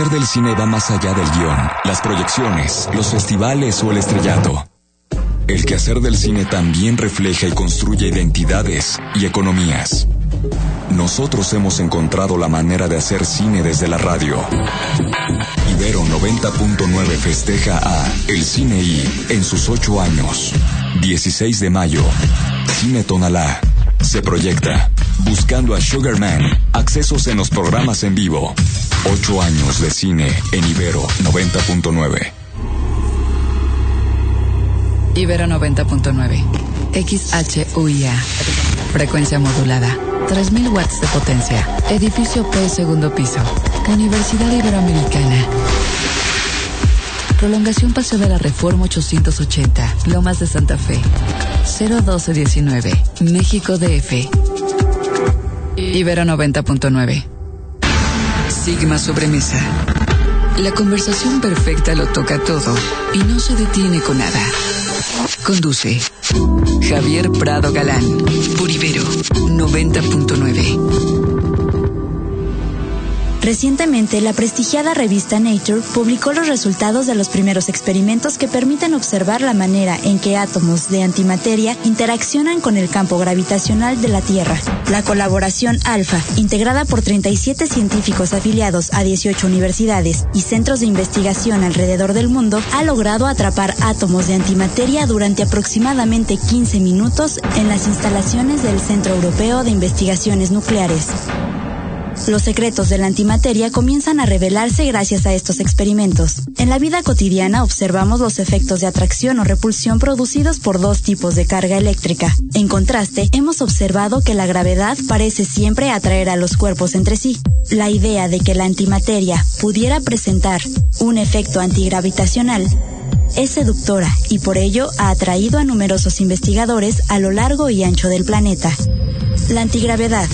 El quehacer del cine va más allá del guion, las proyecciones, los festivales o el estrellato. El quehacer del cine también refleja y construye identidades y economías. Nosotros hemos encontrado la manera de hacer cine desde la radio. Ibero 90.9 festeja a El Cine I en sus ocho años. 16 de mayo. Cine Tonalá. Se proyecta. Buscando a Sugarman. Accesos en los programas en vivo. Ocho años de cine en Ibero 90.9. Ibero 90.9. XHUIA. Frecuencia modulada. 3000 watts de potencia. Edificio P, segundo piso. Universidad Iberoamericana. Prolongación Paseo de la Reforma 880. Lomas de Santa Fe. 01219. México DF. Ibero 90.9. Sigma Sobremesa. La conversación perfecta lo toca todo y no se detiene con nada. Conduce Javier Prado Galán. Por Ibero 90.9. Recientemente, la prestigiada revista Nature publicó los resultados de los primeros experimentos que permiten observar la manera en que átomos de antimateria interaccionan con el campo gravitacional de la Tierra. La colaboración ALFA, integrada por 37 científicos afiliados a 18 universidades y centros de investigación alrededor del mundo, ha logrado atrapar átomos de antimateria durante aproximadamente 15 minutos en las instalaciones del Centro Europeo de Investigaciones Nucleares. Los secretos de la antimateria comienzan a revelarse gracias a estos experimentos. En la vida cotidiana observamos los efectos de atracción o repulsión producidos por dos tipos de carga eléctrica. En contraste, hemos observado que la gravedad parece siempre atraer a los cuerpos entre sí. La idea de que la antimateria pudiera presentar un efecto antigravitacional es seductora y por ello ha atraído a numerosos investigadores a lo largo y ancho del planeta. La antigravedad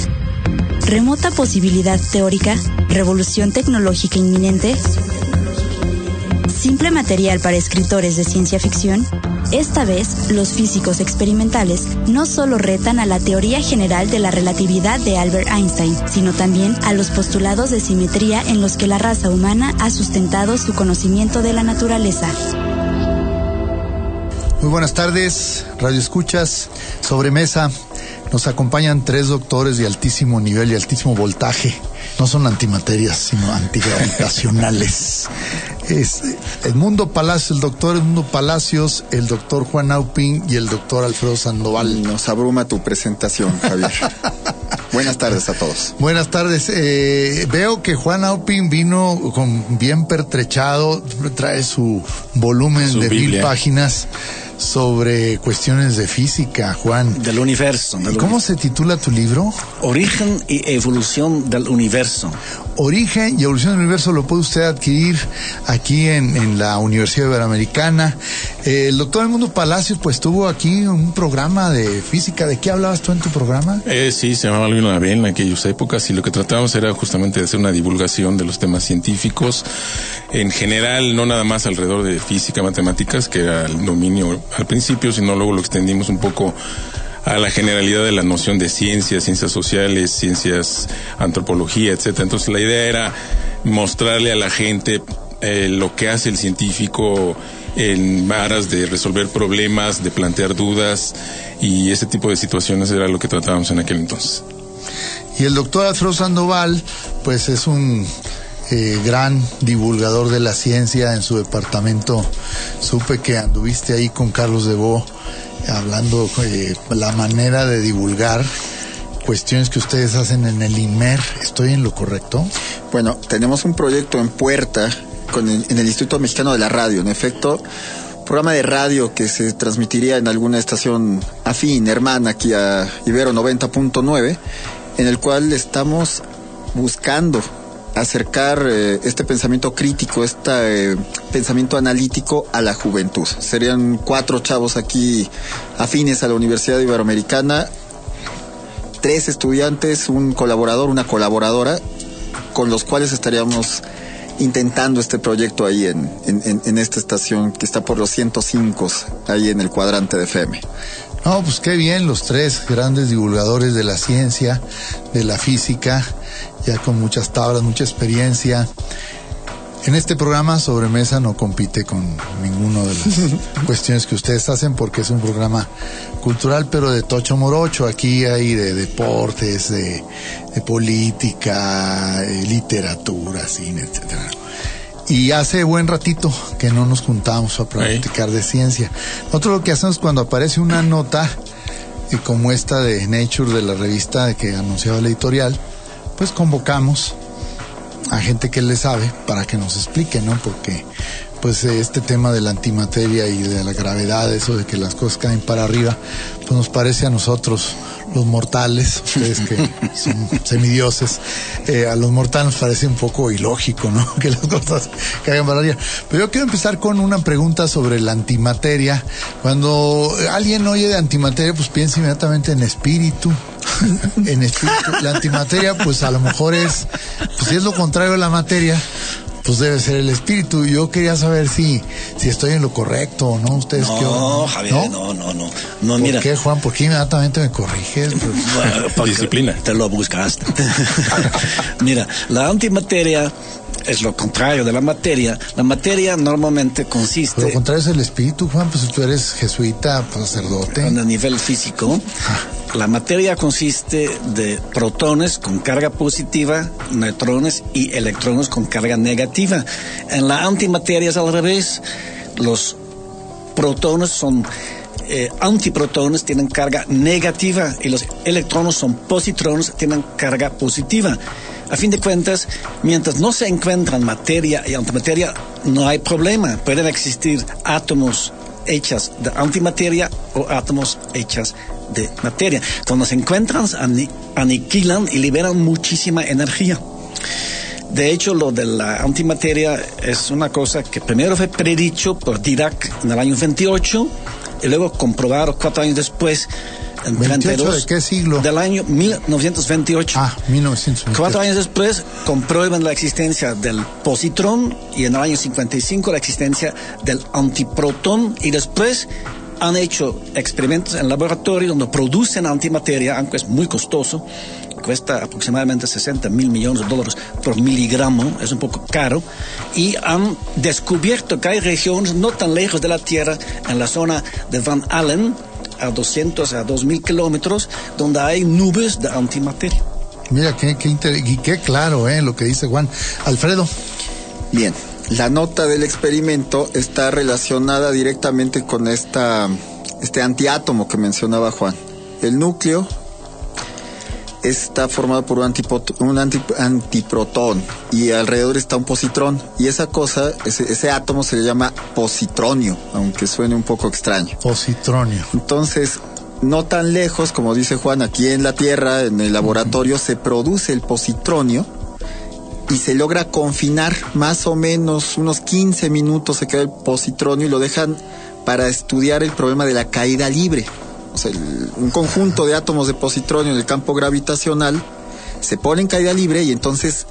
¿Remota posibilidad teórica? ¿Revolución tecnológica inminente? ¿Simple material para escritores de ciencia ficción? Esta vez, los físicos experimentales no solo retan a la teoría general de la relatividad de Albert Einstein, sino también a los postulados de simetría en los que la raza humana ha sustentado su conocimiento de la naturaleza. Muy buenas tardes, Radio Escuchas, Sobremesa. Nos acompañan tres doctores de altísimo nivel y altísimo voltaje. No son antimaterias, sino antigravitacionales. Es Edmundo Palacios, el doctor Edmundo Palacios, el doctor Juan Aupin y el doctor Alfredo Sandoval. Nos abruma tu presentación, Javier. Buenas tardes a todos. Buenas tardes. Eh, veo que Juan Aupin vino con bien pertrechado, trae su volumen Su de mil páginas sobre cuestiones de física, Juan. Del universo. del ¿Cómo se titula tu libro? Origen y evolución del universo. Origen y evolución del universo lo puede usted adquirir aquí en, en la Universidad Iberoamericana. Eh, el doctor Edmundo Palacios pues tuvo aquí un programa de física. ¿De qué hablabas tú en tu programa? Eh, sí, se llamaba Luna B en aquellas épocas y lo que tratábamos era justamente de hacer una divulgación de los temas científicos en general, no nada más alrededor de física, matemáticas, que era el dominio al principio, sino luego lo extendimos un poco a la generalidad de la noción de ciencias, ciencias sociales, ciencias, antropología, etcétera. Entonces la idea era mostrarle a la gente eh, lo que hace el científico en aras de resolver problemas, de plantear dudas y ese tipo de situaciones era lo que tratábamos en aquel entonces. Y el doctor Alfredo Sandoval pues es un eh, gran divulgador de la ciencia en su departamento. Supe que anduviste ahí con Carlos Debo hablando eh, la manera de divulgar cuestiones que ustedes hacen en el IMER. ¿Estoy en lo correcto? Bueno, tenemos un proyecto en puerta en el Instituto Mexicano de la Radio. En efecto, programa de radio que se transmitiría en alguna estación afín, hermana, aquí a Ibero 90.9, en el cual estamos buscando acercar eh, este pensamiento crítico, este pensamiento analítico a la juventud. Serían cuatro chavos aquí afines a la Universidad Iberoamericana, tres estudiantes, un colaborador, una colaboradora, con los cuales estaríamos intentando este proyecto ahí en, en, esta estación que está por los 105, ahí en el cuadrante de FM. No, pues qué bien, los tres grandes divulgadores de la ciencia, de la física, ya con muchas tablas, mucha experiencia. En este programa Sobremesa no compite con ninguna de las cuestiones que ustedes hacen porque es un programa cultural, pero de tocho morocho. Aquí hay de deportes, de, de política, eh, literatura, cine, etcétera. Y hace buen ratito que no nos juntamos a platicar de ciencia. Nosotros lo que hacemos cuando aparece una nota eh, como esta de Nature de la revista que anunciaba la editorial, pues convocamos a gente que le sabe para que nos explique, ¿no? Porque pues este tema de la antimateria y de la gravedad, eso de que las cosas caen para arriba, pues nos parece a nosotros los mortales, ustedes que son semidioses, eh, a los mortales nos parece un poco ilógico, ¿no? Que las cosas caigan para arriba. Pero yo quiero empezar con una pregunta sobre la antimateria. Cuando alguien oye de antimateria, pues piensa inmediatamente en espíritu, en espíritu. La antimateria, pues a lo mejor es, pues si es lo contrario de la materia, pues debe ser el espíritu. Yo quería saber si, si estoy en lo correcto o no. ¿Ustedes qué No? Javier, no, no, no. No, ¿Por mira. qué, Juan? ¿Por qué inmediatamente me corriges? Pues, Bueno, porque Disciplina. Te lo buscaste. Mira, la antimateria es lo contrario de la materia. La materia normalmente Lo consiste contrario es el espíritu, Juan. Pues tú eres jesuita, sacerdote. a nivel físico. La materia consiste de protones con carga positiva, neutrones y electrones con carga negativa. En la antimateria es al revés. Los protones son eh, antiprotones, tienen carga negativa y los electrones son positrones, tienen carga positiva. A fin de cuentas, mientras no se encuentran materia y antimateria, no hay problema. Pueden existir átomos hechas de antimateria o átomos hechas de materia. Cuando se encuentran, ani- aniquilan y liberan muchísima energía. De hecho, lo de la antimateria es una cosa que primero fue predicho por Dirac en el año 28 y luego comprobado cuatro años después, en 28 32, de qué siglo? Del año 1928. Ah, 1928. Cuatro años después comprueban la existencia del positrón y en el año 55 la existencia del antiprotón y después han hecho experimentos en laboratorio donde producen antimateria, aunque es muy costoso, cuesta aproximadamente 60 mil millones de dólares por miligramo, es un poco caro, y han descubierto que hay regiones no tan lejos de la Tierra, en la zona de Van Allen, a 200 a 2000 kilómetros, donde hay nubes de antimateria. Mira, qué, qué, inter- y qué claro, ¿eh? Lo que dice Juan. Alfredo, Bien, la nota del experimento está relacionada directamente con esta, este antiátomo que mencionaba Juan. El núcleo está formado por un, un anti- antiprotón y alrededor está un positrón. Y esa cosa, ese, ese átomo se le llama positronio, aunque suene un poco extraño. positronio. Entonces, no tan lejos, como dice Juan, aquí en la Tierra, en el laboratorio, se produce el positronio y se logra confinar más o menos unos 15 minutos se queda el positronio y lo dejan para estudiar el problema de la caída libre. Un conjunto de átomos de positronio en el campo gravitacional se pone en caída libre y entonces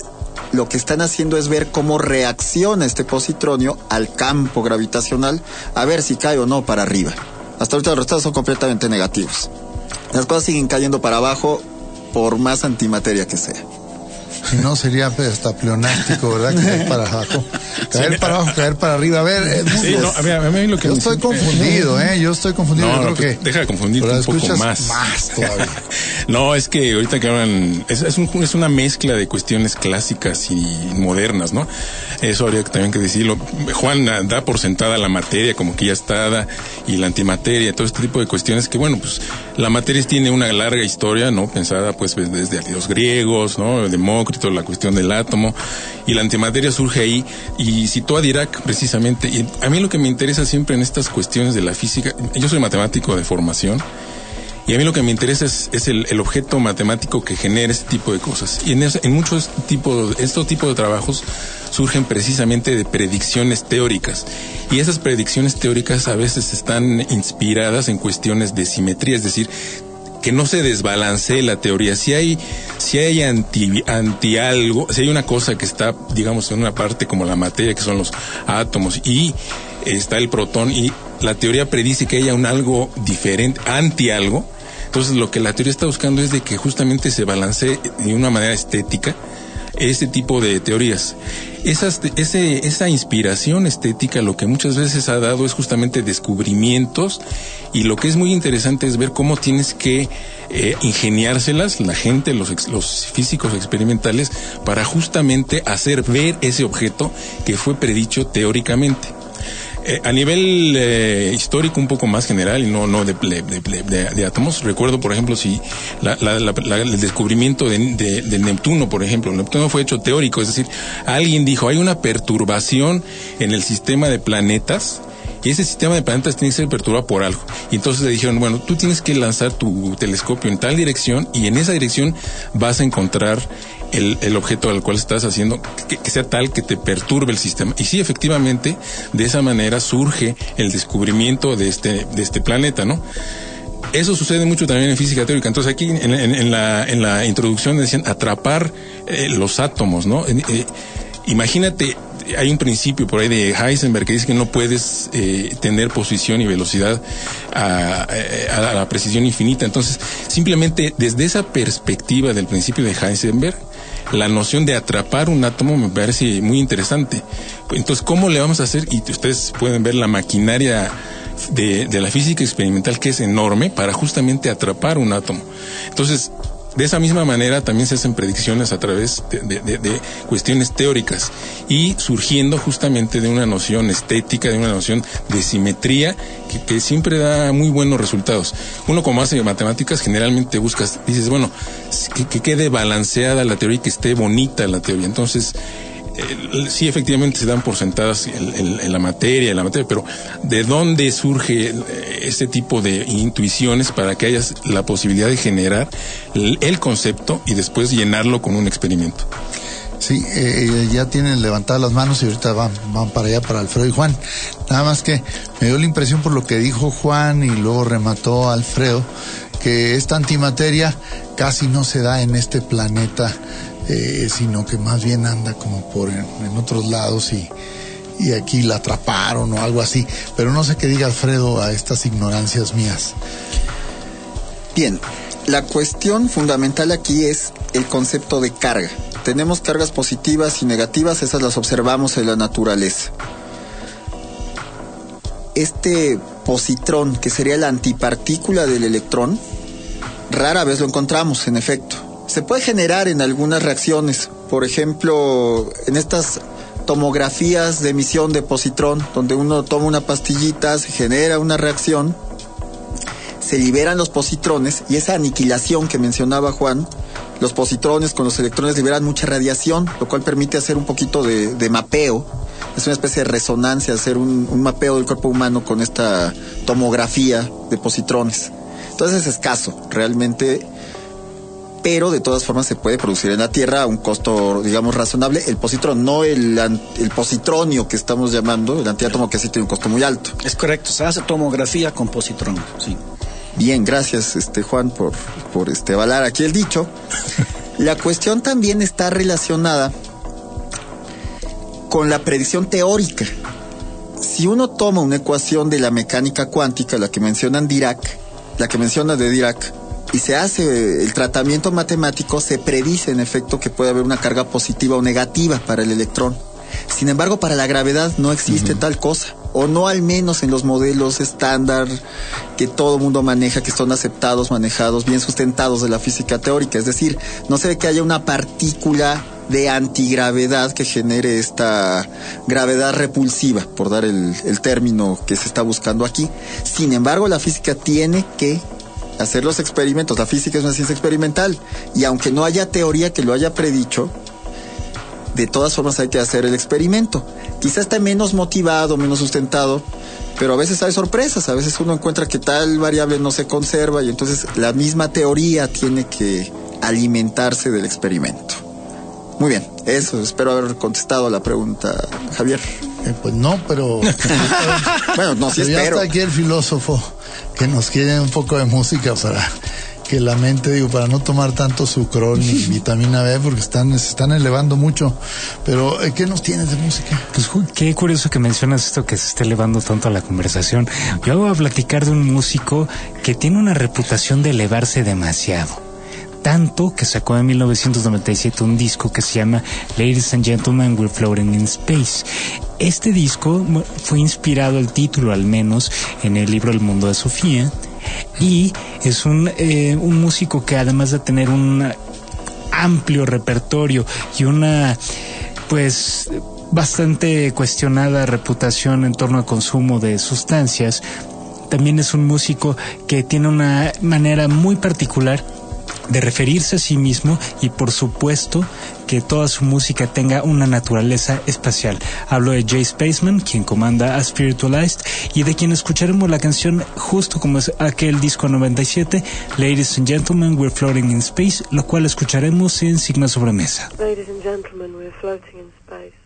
lo que están haciendo es ver cómo reacciona este positronio al campo gravitacional, a ver si cae o no para arriba. Hasta ahorita los resultados son completamente negativos. Las cosas siguen cayendo para abajo por más antimateria que sea. Si no, sería hasta pleonástico, ¿verdad? Caer para abajo. Caer para abajo, caer para arriba. A ver, Sí, no, a mí, a mí lo que yo estoy confundido, ¿eh? Yo estoy confundido. No, yo no, creo que... deja de confundirte un poco más. Más todavía. no, es que ahorita que hablan, es, es, un- es una mezcla de cuestiones clásicas y modernas, ¿no? Eso habría también que decirlo. Juan da por sentada la materia como que ya está dada y la antimateria, todo este tipo de cuestiones que bueno, pues la materia tiene una larga historia, ¿no? Pensada pues desde los griegos, ¿no? Demócrito, la cuestión del átomo y la antimateria surge ahí y citó a Dirac precisamente. Y a mí lo que me interesa siempre en estas cuestiones de la física, yo soy matemático de formación y a mí lo que me interesa es, es el, el objeto matemático que genera este tipo de cosas. Y en, en muchos tipos, estos tipos de trabajos surgen precisamente de predicciones teóricas. Y esas predicciones teóricas a veces están inspiradas en cuestiones de simetría, es decir, que no se desbalancee la teoría. Si hay, si hay anti, anti algo, si hay una cosa que está, digamos, en una parte como la materia, que son los átomos, y está el protón, y la teoría predice que haya un algo diferente, anti algo, entonces lo que la teoría está buscando es de que justamente se balancee de una manera estética este tipo de teorías. Esas, ese, esa inspiración estética lo que muchas veces ha dado es justamente descubrimientos y lo que es muy interesante es ver cómo tienes que eh, ingeniárselas la gente, los, los físicos experimentales, para justamente hacer ver ese objeto que fue predicho teóricamente. Eh, a nivel eh, histórico un poco más general y no no de, de- de- de- átomos recuerdo por ejemplo si la- la- la- el descubrimiento de, de- de Neptuno por ejemplo Neptuno fue hecho teórico es decir alguien dijo hay una perturbación en el sistema de planetas y ese sistema de planetas tiene que ser perturbado por algo. Y entonces le dijeron, bueno, tú tienes que lanzar tu telescopio en tal dirección y en esa dirección vas a encontrar el, objeto al cual estás haciendo que, sea tal que te perturbe el sistema. Y sí, efectivamente, de esa manera surge el descubrimiento de este, de este planeta, ¿no? Eso sucede mucho también en física teórica. Entonces aquí en, la, en la introducción decían atrapar eh, los átomos, ¿no? Eh, imagínate, hay un principio por ahí de Heisenberg que dice que no puedes eh, tener posición y velocidad a, a la precisión infinita. Entonces, simplemente desde esa perspectiva del principio de Heisenberg, la noción de atrapar un átomo me parece muy interesante. Entonces, ¿cómo le vamos a hacer? Y ustedes pueden ver la maquinaria de, de la física experimental que es enorme para justamente atrapar un átomo. Entonces, de esa misma manera también se hacen predicciones a través de, de- cuestiones teóricas y surgiendo justamente de una noción estética, de una noción de simetría que, que siempre da muy buenos resultados. Uno como hace matemáticas generalmente buscas, dices, bueno, que, que quede balanceada la teoría y que esté bonita la teoría. Entonces, eh, sí, efectivamente se dan por sentadas en la materia, la materia, pero ¿de dónde surge eh, este tipo de intuiciones para que haya la posibilidad de generar el, el concepto y después llenarlo con un experimento? Sí, eh, ya tienen levantadas las manos y ahorita van, van para allá, para Alfredo y Juan. Nada más que me dio la impresión por lo que dijo Juan y luego remató Alfredo, que esta antimateria casi no se da en este planeta, eh, sino que más bien anda como por en, en otros lados y, y aquí la atraparon o algo así. Pero no sé qué diga Alfredo a estas ignorancias mías. Bien, la cuestión fundamental aquí es el concepto de carga. Tenemos cargas positivas y negativas, esas las observamos en la naturaleza. Este positrón, que sería la antipartícula del electrón, rara vez lo encontramos, en efecto. Se puede generar en algunas reacciones, por ejemplo, en estas tomografías de emisión de positrón, donde uno toma una pastillita, se genera una reacción, se liberan los positrones y esa aniquilación que mencionaba Juan, los positrones con los electrones liberan mucha radiación, lo cual permite hacer un poquito de, mapeo. Es una especie de resonancia, hacer un, un mapeo del cuerpo humano con esta tomografía de positrones. Entonces es escaso, realmente, pero de todas formas se puede producir en la Tierra a un costo, digamos, razonable. El positrón, no el, positronio que estamos llamando, el antiátomo que sí tiene un costo muy alto. Es correcto, se hace tomografía con positrón, sí. Bien, gracias, este Juan, por, por este avalar aquí el dicho. La cuestión también está relacionada con la predicción teórica. Si uno toma una ecuación de la mecánica cuántica, la que mencionan Dirac, la que menciona de Dirac, y se hace el tratamiento matemático, se predice en efecto que puede haber una carga positiva o negativa para el electrón. Sin embargo, para la gravedad no existe tal cosa, o no al menos en los modelos estándar que todo mundo maneja, que son aceptados, manejados, bien sustentados de la física teórica. Es decir, no se ve que haya una partícula de antigravedad que genere esta gravedad repulsiva, por dar el, el término que se está buscando aquí. Sin embargo, la física tiene que hacer los experimentos. La física es una ciencia experimental y aunque no haya teoría que lo haya predicho, de todas formas hay que hacer el experimento. Quizás esté menos motivado, menos sustentado, pero a veces hay sorpresas, a veces uno encuentra que tal variable no se conserva y entonces la misma teoría tiene que alimentarse del experimento. Muy bien, eso, espero haber contestado a la pregunta, Javier. Eh, pues no, pero. bueno, no, sí pero ya espero. está aquí el filósofo que nos quiere un poco de música para que la mente, digo, para no tomar tanto sucrol ni vitamina B, porque están, se están elevando mucho. Pero, eh, ¿qué nos tienes de música? Pues qué curioso que mencionas esto que se está elevando tanto a la conversación. Yo voy a platicar de un músico que tiene una reputación de elevarse demasiado. Tanto que sacó en 1997 un disco que se llama Ladies and Gentlemen, We're Floating in Space. Este disco fue inspirado, el título al menos, en el libro El Mundo de Sofía. Y es un, eh, un músico que además de tener un amplio repertorio y una pues bastante cuestionada reputación en torno al consumo de sustancias, también es un músico que tiene una manera muy particular de referirse a sí mismo y por supuesto que toda su música tenga una naturaleza espacial. Hablo de Jay Spaceman, quien comanda a Spiritualized, y de quien escucharemos la canción justo como es aquel disco 97, Ladies and Gentlemen, We're Floating in Space, lo cual escucharemos en Sigma Sobremesa. Ladies and gentlemen, we're floating in space.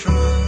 Strong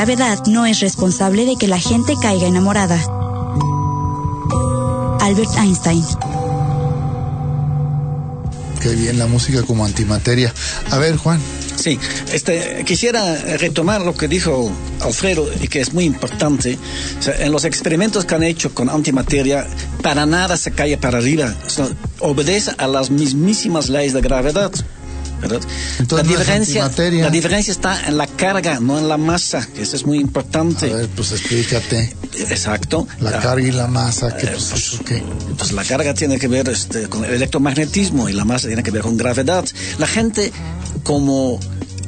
gravedad no es responsable de que la gente caiga enamorada. Albert Einstein. Qué bien la música como antimateria. A ver, Juan. Sí, este, quisiera retomar lo que dijo Alfredo y que es muy importante. O sea, en los experimentos que han hecho con antimateria, para nada se cae para arriba. O sea, obedece a las mismísimas leyes de gravedad. ¿Verdad? Entonces, la, diferencia, antimateria. la diferencia está en la carga, no en la masa, que eso es muy importante. A ver, pues explícate. Exacto. La Ah, carga y la masa, que eh, pues, pues, qué. pues la carga tiene que ver este, con el electromagnetismo y la masa tiene que ver con gravedad. La gente como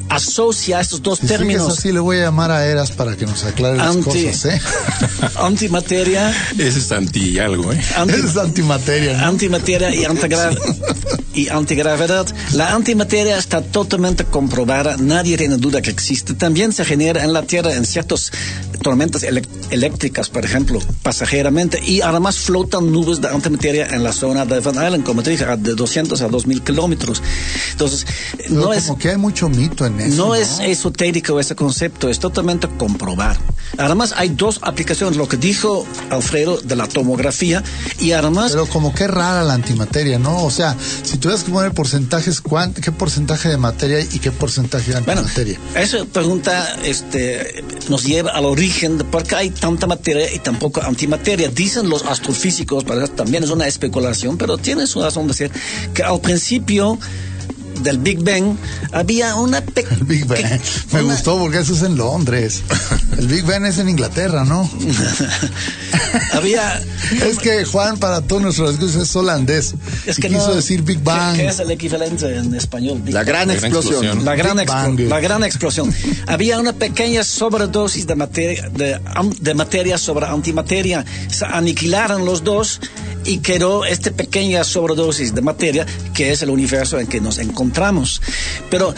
asocia estos dos Si términos así le voy a llamar a Eras para que nos aclare las Anti- cosas, ¿eh? antimateria, Ese es anti algo, ¿eh? anti- es antimateria, ¿no? antimateria y, antigra- y antigravedad. La antimateria está totalmente comprobada, nadie tiene duda que existe. También se genera en la Tierra en ciertas tormentas eléctricas, por ejemplo, pasajeramente, y además flotan nubes de antimateria en la zona de Van Allen, como te dije, de 200 a 2000 kilómetros. Entonces, Pero no como es... que hay mucho mito en eso. No es esotérico ese concepto, es totalmente comprobado. Además, hay dos aplicaciones, lo que dijo Alfredo de la tomografía y además... Pero como que rara la antimateria, ¿no? O sea, si tuvieras que poner porcentajes, ¿cuán- ¿qué porcentaje de materia y qué porcentaje de Bueno, antimateria? esa pregunta este, nos lleva al origen de por qué hay tanta materia y tan poca antimateria. Dicen los astrofísicos, también es una especulación, pero tiene su razón de ser, que al principio del Big Bang había una pequeña... El Big Ben. Me gustó porque eso es en Londres. El Big Ben es en Inglaterra, ¿no? había... Es que Juan, para todos nuestros escuchas, es holandés. Es y que quiso no- decir Big ¿qué- Bang. ¿Qué es el equivalente en español? Big La Bang. gran La gran explosión. explosión. La gran, Bang. la gran explosión. Había una pequeña sobredosis de materia, de, de materia sobre antimateria. Se aniquilaron los dos y quedó esta pequeña sobredosis de materia que es el universo en que nos encontramos. Pero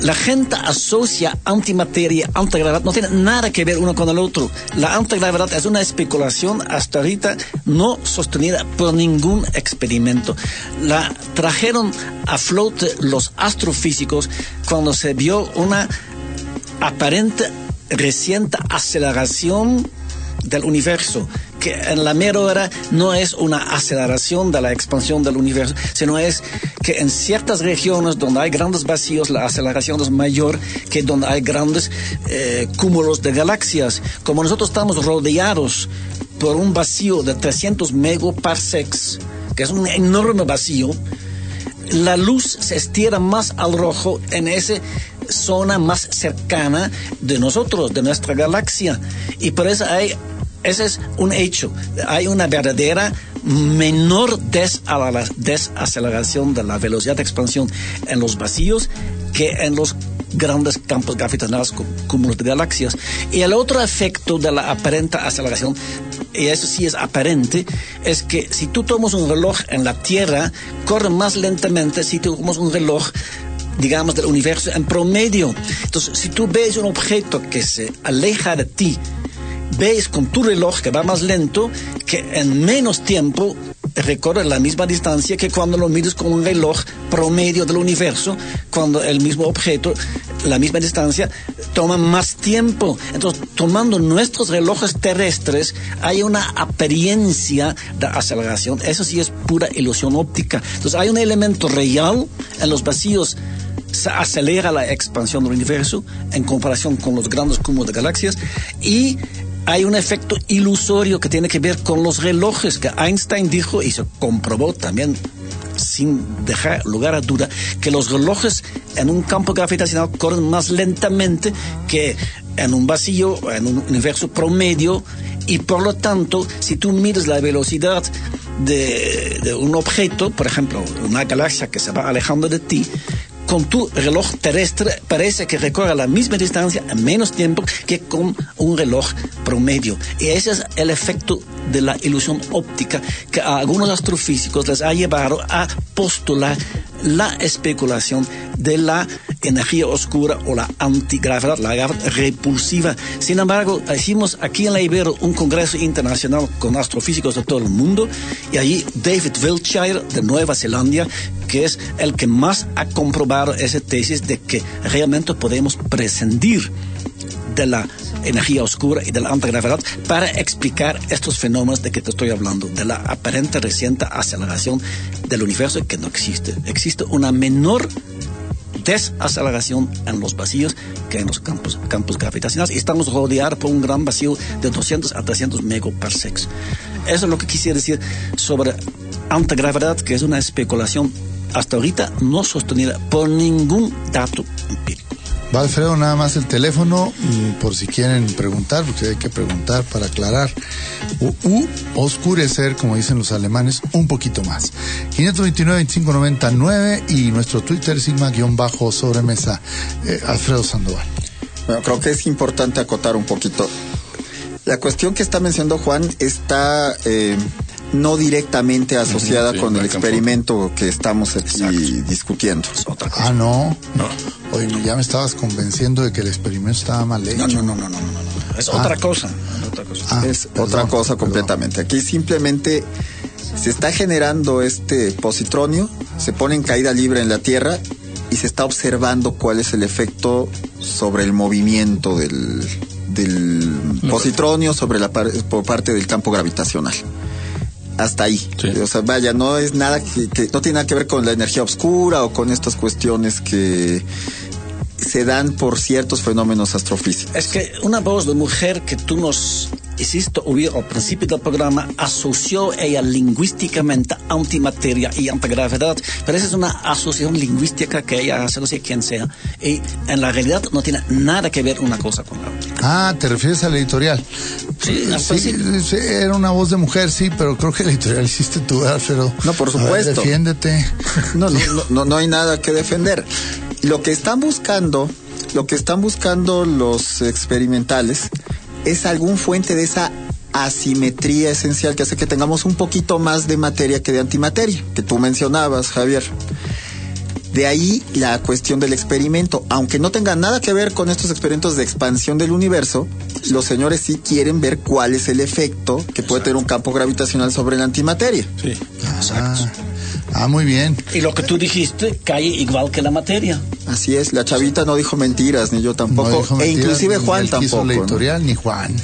la gente asocia antimateria, antigravedad, no tiene nada que ver uno con el otro. La antigravedad es una especulación hasta ahorita no sostenida por ningún experimento. La trajeron a flote los astrofísicos cuando se vio una aparente reciente aceleración del universo, que en la mera hora no es una aceleración de la expansión del universo, sino es que en ciertas regiones donde hay grandes vacíos la aceleración es mayor que donde hay grandes eh, cúmulos de galaxias. Como nosotros estamos rodeados por un vacío de 300 megaparsecs, que es un enorme vacío, la luz se estira más al rojo en esa zona más cercana de nosotros, de nuestra galaxia. Y por eso hay, ese es un hecho, hay una verdadera menor desaceleración de la velocidad de expansión en los vacíos que en los grandes campos gravitacionales como cúmulos de galaxias. Y el otro efecto de la aparente aceleración, y eso sí es aparente, es que si tú tomas un reloj en la Tierra, corre más lentamente si tú tomas un reloj digamos, del universo en promedio. Entonces, si tú ves un objeto que se aleja de ti, ves con tu reloj que va más lento, que en menos tiempo recorre la misma distancia que cuando lo mides con un reloj promedio del universo, cuando el mismo objeto, la misma distancia, toma más tiempo. Entonces, tomando nuestros relojes terrestres, hay una apariencia de aceleración. Eso sí es pura ilusión óptica. Entonces, hay un elemento real en los vacíos se acelera la expansión del universo en comparación con los grandes cúmulos de galaxias y hay un efecto ilusorio que tiene que ver con los relojes que Einstein dijo y se comprobó también sin dejar lugar a duda que los relojes en un campo gravitacional corren más lentamente que en un vacío, en un universo promedio y por lo tanto si tú mides la velocidad de, de un objeto, por ejemplo una galaxia que se va alejando de ti, con tu reloj terrestre parece que recorre la misma distancia en menos tiempo que con un reloj promedio. Y ese es el efecto de la ilusión óptica que a algunos astrofísicos les ha llevado a postular la especulación de la energía oscura o la antigravedad, la gravedad repulsiva. Sin embargo, hicimos aquí en la Ibero un congreso internacional con astrofísicos de todo el mundo y allí David Wiltshire de Nueva Zelanda, que es el que más ha comprobado esa tesis de que realmente podemos prescindir de la energía oscura y de la antigravedad para explicar estos fenómenos de que te estoy hablando, de la aparente reciente aceleración del universo que no existe. Existe una menor desaceleración en los vacíos que en los campos, campos gravitacionales y estamos rodeados por un gran vacío de 200 a 300 megaparsecs. Eso es lo que quisiera decir sobre antigravedad, que es una especulación hasta ahorita no sostenida por ningún dato empírico. Va Alfredo, nada más el teléfono, mm, por si quieren preguntar, porque hay que preguntar para aclarar. U, u oscurecer, como dicen los alemanes, un poquito más. 529-2599 y nuestro Twitter, sigma-sobremesa, eh, Alfredo Sandoval. Bueno, creo que es importante acotar un poquito. La cuestión que está mencionando Juan está eh, no directamente asociada sí, con el experimento que estamos aquí discutiendo. Ah, no. No. Oye, ya me estabas convenciendo de que el experimento estaba mal hecho. No, no, no, no, no, no, no. Es Ah. otra cosa. es otra cosa. Ah, es perdón, otra cosa perdón. completamente. Aquí simplemente se está generando este positronio, se pone en caída libre en la Tierra y se está observando cuál es el efecto sobre el movimiento del, del positronio sobre la par- por parte del campo gravitacional. Hasta ahí. Sí. O sea, vaya, no es nada que, que no tiene nada que ver con la energía oscura o con estas cuestiones que se dan por ciertos fenómenos astrofísicos. Es que una voz de mujer que tú nos hiciste oír al principio del programa asoció ella lingüísticamente antimateria y antigravedad, pero esa es una asociación lingüística que ella hace, no sé quién sea, y en la realidad no tiene nada que ver una cosa con la otra. Ah, te refieres al editorial. Sí, sí, principio. sí, era una voz de mujer, sí, pero creo que el editorial hiciste tú, ¿verdad, Alfredo. No, por A ver, supuesto. defiéndete. No, no, no, no, no hay nada que defender. Lo que están buscando, lo que están buscando los experimentales es algún fuente de esa asimetría esencial que hace que tengamos un poquito más de materia que de antimateria, que tú mencionabas, Javier. De ahí la cuestión del experimento. Aunque no tenga nada que ver con estos experimentos de expansión del universo, los señores sí quieren ver cuál es el efecto que puede tener un campo gravitacional sobre la antimateria. Sí. Ah, ah, muy bien. Y lo que tú dijiste cae igual que la materia. Así es, la chavita no dijo mentiras, ni yo tampoco, No dijo e mentiras, inclusive ni Juan el que hizo tampoco. la ¿no? editorial, ni Juan.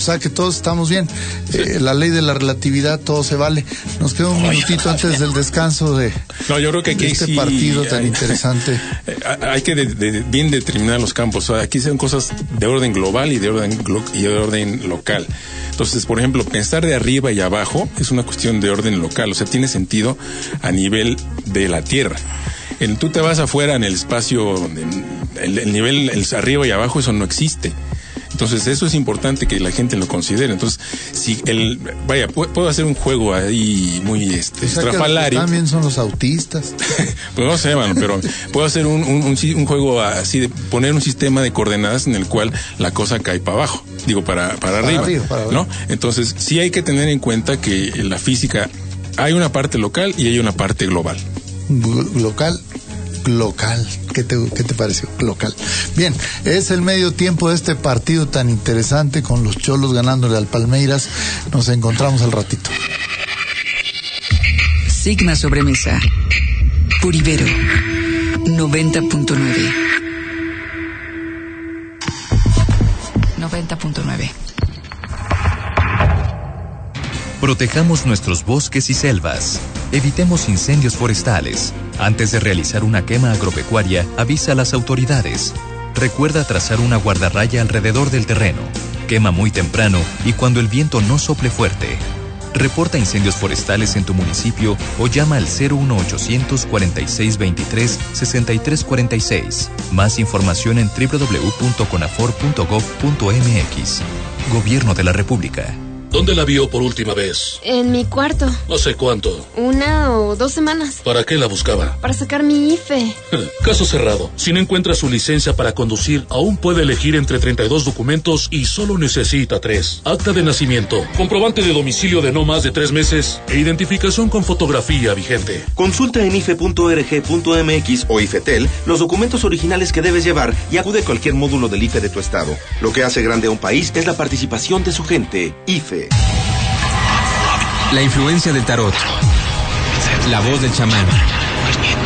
O sea que todos estamos bien. Eh, la ley de la relatividad, todo se vale. Nos queda un minutito antes del descanso de, No, yo creo que aquí este sí partido tan hay- interesante. Hay que de- de- bien determinar los campos. O sea, aquí son cosas de orden global y de orden y de orden local. Entonces, por ejemplo, pensar de arriba y abajo es una cuestión de orden local. O sea, tiene sentido a nivel de la Tierra. En, tú te vas afuera en el espacio el, el nivel el arriba y abajo eso no existe. Entonces eso es importante que la gente lo considere. Entonces, si el vaya, pu- puedo hacer un juego ahí muy este, O sea que estrafalario. también son los autistas. Pues no sé, mano, pero puedo hacer un, un, un si- un juego así de poner un sistema de coordenadas en el cual la cosa cae para abajo, digo, para, para, arriba, arriba, para arriba. ¿no? Entonces, sí hay que tener en cuenta que la física hay una parte local y hay una parte global. Gl- Local, local. ¿Qué te, ¿Qué te pareció? Local. Bien, es el medio tiempo de este partido tan interesante con los cholos ganándole al Palmeiras. Nos encontramos al ratito. Sigma sobremesa. Puribero 90.9. 90.9. Protejamos nuestros bosques y selvas. Evitemos incendios forestales. Antes de realizar una quema agropecuaria, avisa a las autoridades. Recuerda trazar una guardarraya alrededor del terreno. Quema muy temprano y cuando el viento no sople fuerte. Reporta incendios forestales en tu municipio o llama al 01800 4623 6346. Más información en www.conafor.gov.mx. Gobierno de la República. ¿Dónde la vio por última vez? En mi cuarto. No sé cuánto. Una o dos semanas. ¿Para qué la buscaba? Para sacar mi IFE. Caso cerrado. Si no encuentra su licencia para conducir, aún puede elegir entre 32 documentos y solo necesita tres. Acta de nacimiento, comprobante de domicilio de no más de tres meses e identificación con fotografía vigente. Consulta en ife.org.mx o IFETEL los documentos originales que debes llevar y acude a cualquier módulo del IFE de tu estado. Lo que hace grande a un país es la participación de su gente. IFE. La influencia del tarot. La voz del chamán.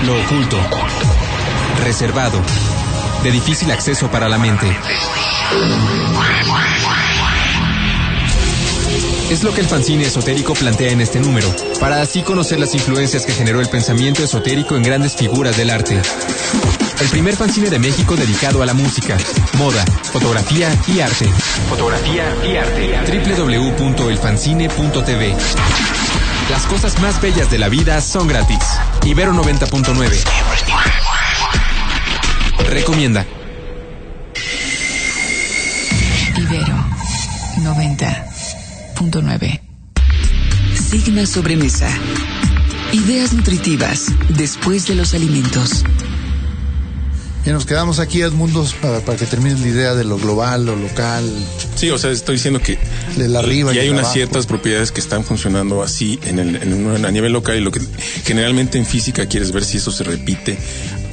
Lo oculto. Reservado. de difícil acceso para la mente. Es lo que el fanzine esotérico plantea en este número, para así conocer las influencias que generó el pensamiento esotérico en grandes figuras del arte. El primer fanzine de México dedicado a la música, moda, fotografía y arte. Fotografía y arte. www.elfanzine.tv Las cosas más bellas de la vida son gratis. Ibero 90.9. Recomienda. Ibero 90.9. Sigma sobremesa. Ideas nutritivas después de los alimentos. Y nos quedamos aquí, Edmundo, para, para que termines la idea de lo global, lo local. Sí, o sea, estoy diciendo que De la arriba y hay unas abajo. ciertas propiedades que están funcionando así en el, en a nivel local y lo que generalmente en física quieres ver si eso se repite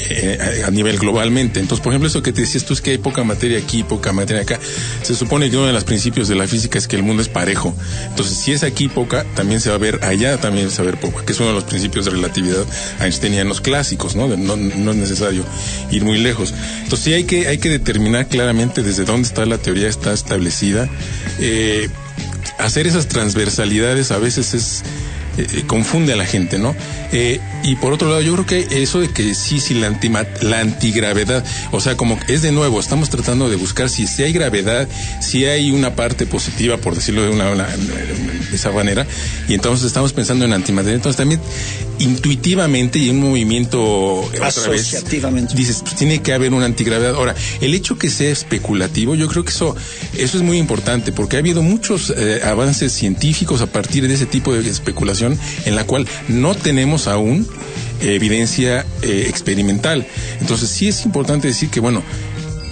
eh, a nivel globalmente. Entonces, por ejemplo, eso que te decías tú es que hay poca materia aquí, poca materia acá. Se supone que uno de los principios de la física es que el mundo es parejo. Entonces, si es aquí poca, también se va a ver allá, también se va a ver poca, que es uno de los principios de relatividad einsteinianos clásicos, ¿no? No, no es necesario ir muy lejos. Entonces, sí hay que, hay que determinar claramente desde dónde está la teoría, está establecida. Eh, hacer esas transversalidades a veces es eh, confunde a la gente, ¿no? Eh, y por otro lado, yo creo que eso de que sí, sí, la, antima- la antigravedad, o sea, como es de nuevo, estamos tratando de buscar si, si hay gravedad, si hay una parte positiva, por decirlo de una, una- de esa manera, y entonces estamos pensando en antimateria. Entonces también intuitivamente y en un movimiento otra vez, Asociativamente. dices, pues tiene que haber una antigravedad. Ahora, el hecho que sea especulativo, yo creo que eso, eso es muy importante, porque ha habido muchos eh, avances científicos a partir de ese tipo de especulación en la cual no tenemos aún eh, evidencia eh, experimental. Entonces sí es importante decir que, bueno,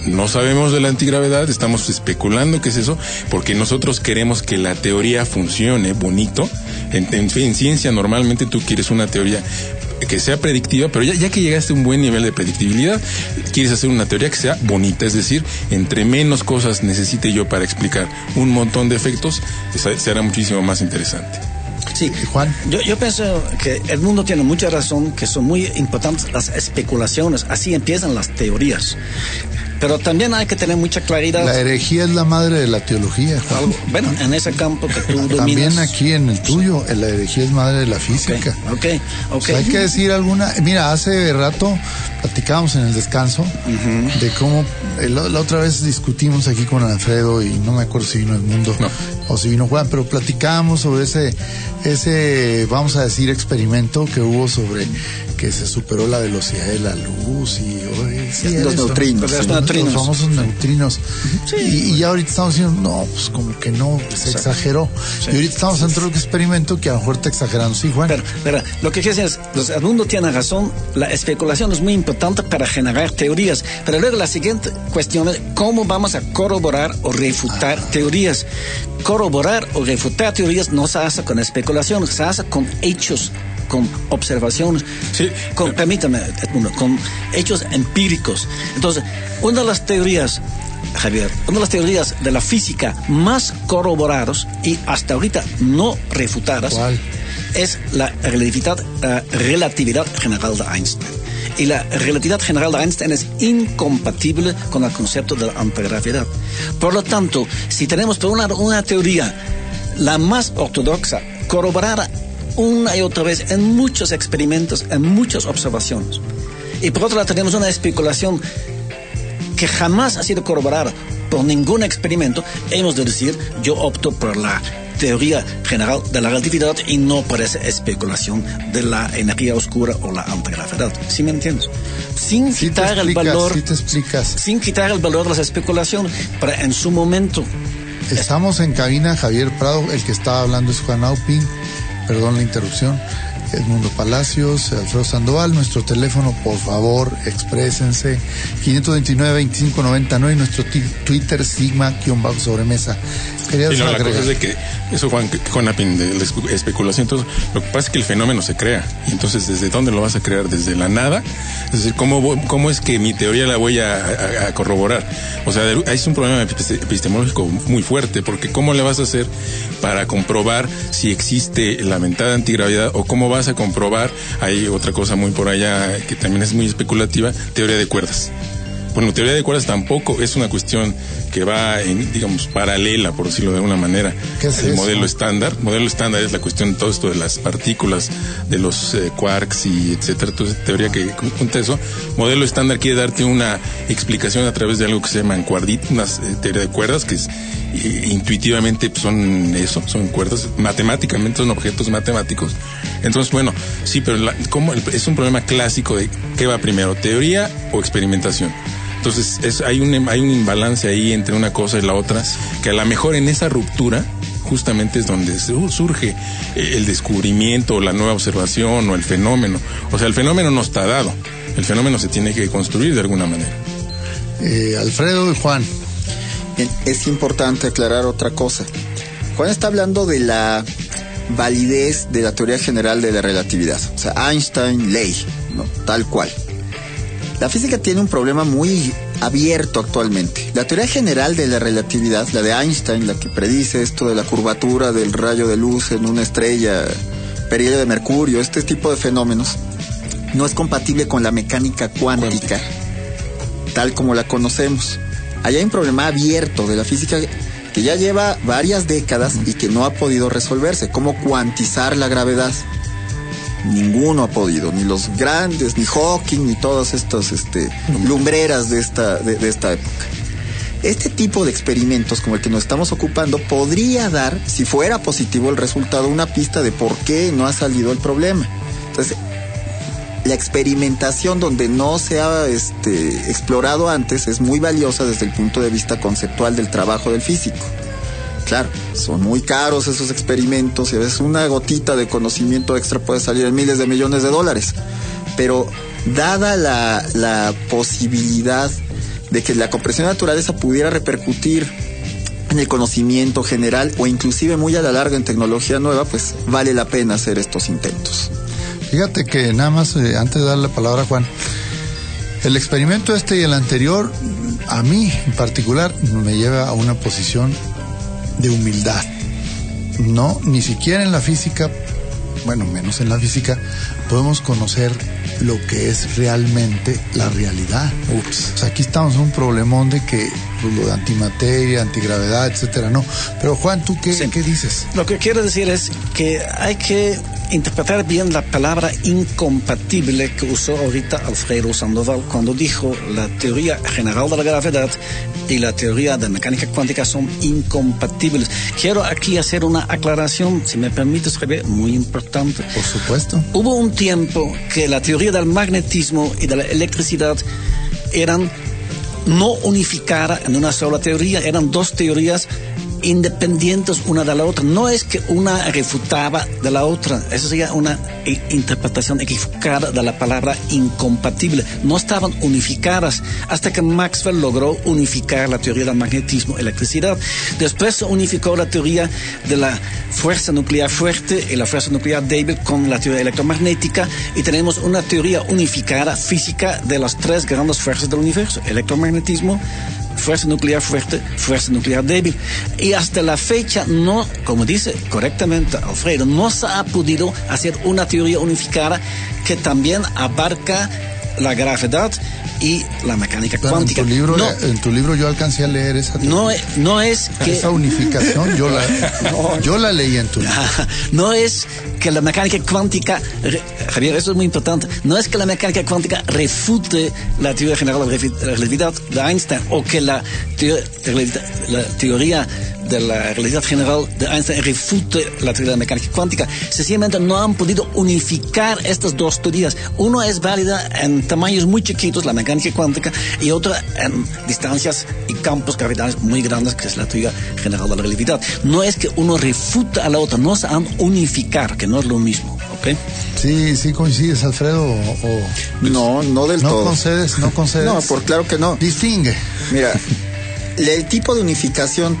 no sabemos de la antigravedad, estamos especulando qué es eso, porque nosotros queremos que la teoría funcione bonito. En, en, en ciencia normalmente tú quieres una teoría que sea predictiva, pero ya, ya que llegaste a un buen nivel de predictibilidad, quieres hacer una teoría que sea bonita, es decir, entre menos cosas necesite yo para explicar un montón de efectos, será muchísimo más interesante. Sí, Juan. Yo, yo pienso que el mundo tiene mucha razón, que son muy importantes las especulaciones, así empiezan las teorías. Pero también hay que tener mucha claridad. La herejía es la madre de la teología, Juan. Bueno, en ese campo que tú dominas. También aquí en el tuyo, la herejía es madre de la física. Ok, ok. O sea, hay que decir alguna. Mira, hace rato platicábamos en el descanso de cómo el- la otra vez discutimos aquí con Alfredo y no me acuerdo si vino el mundo o si vino Juan, pero platicábamos sobre ese, ese, vamos a decir, experimento que hubo sobre que se superó la velocidad de la luz y oye, sí, Los neutrinos, los, sí. los famosos neutrinos. Y, y ya ahorita estamos diciendo, no, pues como que no, se exageró. Y ahorita estamos dentro de un experimento que a lo mejor está exagerando, sí, Juan. Pero, pero lo que quiero decir es, pues, el mundo tiene razón, la especulación es muy importante para generar teorías, pero luego la siguiente cuestión es cómo vamos a corroborar o refutar teorías. Corroborar o refutar teorías no se hace con especulación, se hace con hechos, con observaciones, con, permítame, Edmundo, con hechos empíricos. Entonces, una de las teorías Javier, una de las teorías de la física más corroboradas y hasta ahorita no refutadas es la relatividad, eh, relatividad general de Einstein. Y la relatividad general de Einstein es incompatible con el concepto de la antigravedad. Por lo tanto, si tenemos por una, una teoría, la más ortodoxa, corroborada una y otra vez en muchos experimentos, en muchas observaciones, y por otro lado tenemos una especulación que jamás ha sido corroborada por ningún experimento, hemos de decir, yo opto por la teoría general de la relatividad y no por esa especulación de la energía oscura o la antigravedad. ¿Sí me entiendes? Sin quitar el explicas, valor, sí te explicas. sin quitar el valor de las especulaciones, pero en su momento Estamos en cabina, Javier Prado, el que estaba hablando es Juan Aupin, perdón la interrupción, Edmundo Palacios, Alfredo Sandoval, nuestro teléfono, por favor, exprésense, 529-2599 y nuestro Twitter, Sigma-sobremesa. Querías Y no, la cosa es de que eso, Juan, con la especulación, entonces, lo que pasa es que el fenómeno se crea. Y entonces, ¿desde dónde lo vas a crear? ¿Desde la nada? Es decir, ¿cómo, cómo es que mi teoría la voy a, a- a corroborar? O sea, es un problema episte- epistemológico muy fuerte, porque ¿cómo le vas a hacer para comprobar si existe la mentada antigravedad o cómo vas a comprobar, hay otra cosa muy por allá que también es muy especulativa, teoría de cuerdas. Bueno, teoría de cuerdas tampoco es una cuestión que va, en, digamos, paralela, por decirlo de alguna manera, ¿Qué es el eso? modelo estándar. Modelo estándar es la cuestión de todo esto de las partículas, de los eh, quarks y etcétera. Entonces, teoría que junta eso. Modelo estándar quiere darte una explicación a través de algo que se llaman cuerditas, una eh, teoría de cuerdas, que es eh, intuitivamente pues, son eso, son cuerdas, matemáticamente son objetos matemáticos. Entonces, bueno, sí, pero la- ¿cómo? El- es un problema clásico de qué va primero, teoría o experimentación. Entonces, es, hay, un, hay un imbalance ahí entre una cosa y la otra, que a lo mejor en esa ruptura justamente es donde su- surge eh, el descubrimiento o la nueva observación o el fenómeno. O sea, el fenómeno no está dado, el fenómeno se tiene que construir de alguna manera. Eh, Alfredo y Juan. Bien, es importante aclarar otra cosa. Juan está hablando de la validez de la teoría general de la relatividad. O sea, Einstein, ley, ¿no? tal cual. La física tiene un problema muy abierto actualmente. La teoría general de la relatividad, la de Einstein, la que predice esto de la curvatura del rayo de luz en una estrella, periodo de Mercurio, este tipo de fenómenos, no es compatible con la mecánica cuántica tal como la conocemos. Allá hay un problema abierto de la física que ya lleva varias décadas y que no ha podido resolverse. ¿Cómo cuantizar la gravedad? Ninguno ha podido, ni los grandes, ni Hawking, ni todas estas este, lumbreras de esta, de, de esta época. Este tipo de experimentos como el que nos estamos ocupando podría dar, si fuera positivo el resultado, una pista de por qué no ha salido el problema. Entonces, la experimentación donde no se ha este, explorado antes es muy valiosa desde el punto de vista conceptual del trabajo del físico. Claro, son muy caros esos experimentos y a veces una gotita de conocimiento extra puede salir en miles de millones de dólares. Pero dada la, la posibilidad de que la compresión de naturaleza pudiera repercutir en el conocimiento general o inclusive muy a la larga en tecnología nueva, pues vale la pena hacer estos intentos. Fíjate que nada más, eh, antes de dar la palabra a Juan, el experimento este y el anterior, a mí en particular, me lleva a una posición de humildad. No, ni siquiera en la física, bueno, menos en la física, podemos conocer lo que es realmente la realidad. O sea, aquí estamos en un problemón de que pues, lo de antimateria, antigravedad, etcétera, no. Pero Juan, ¿tú qué, qué dices? Lo que quiero decir es que hay que interpretar bien la palabra incompatible que usó ahorita Alfredo Sandoval cuando dijo la teoría general de la gravedad y la teoría de mecánica cuántica son incompatibles. Quiero aquí hacer una aclaración, si me permites, muy importante. Por supuesto. Hubo un tiempo que la teoría del magnetismo y de la electricidad eran no unificadas en una sola teoría, eran dos teorías independientes una de la otra. No es que una refutaba de la otra, eso sería una interpretación equivocada de la palabra incompatible. No estaban unificadas hasta que Maxwell logró unificar la teoría del magnetismo electricidad. Después unificó la teoría de la fuerza nuclear fuerte y la fuerza nuclear débil con la teoría electromagnética y tenemos una teoría unificada física de las tres grandes fuerzas del universo, electromagnetismo, fuerza nuclear fuerte, fuerza nuclear débil. Y hasta la fecha no, como dice correctamente Alfredo, no se ha podido hacer una teoría unificada que también abarca la gravedad y la mecánica cuántica. En tu, libro, no, en tu libro yo alcancé a leer esa, no, e- no es que... esa unificación, yo la, yo la leí en tu libro. No es que la mecánica cuántica, Javier, eso es muy importante, no es que la mecánica cuántica refute la teoría general de refi- relatividad de Einstein o que la, teo- relati- la teoría de la relatividad general de Einstein refute la teoría de la mecánica cuántica. Sencillamente no han podido unificar estas dos teorías. Una es válida en tamaños muy chiquitos, la mecánica cuántica, y otra en distancias y campos gravitales muy grandes, que es la teoría general de la relatividad. No es que uno refuta a la otra, no se han unificar, que no es lo mismo. ¿ok? Sí, sí coincides, Alfredo. O, o- No, no del no todo. concedes, no concedes. No, por claro que no. Distingue. Mira, el tipo de unificación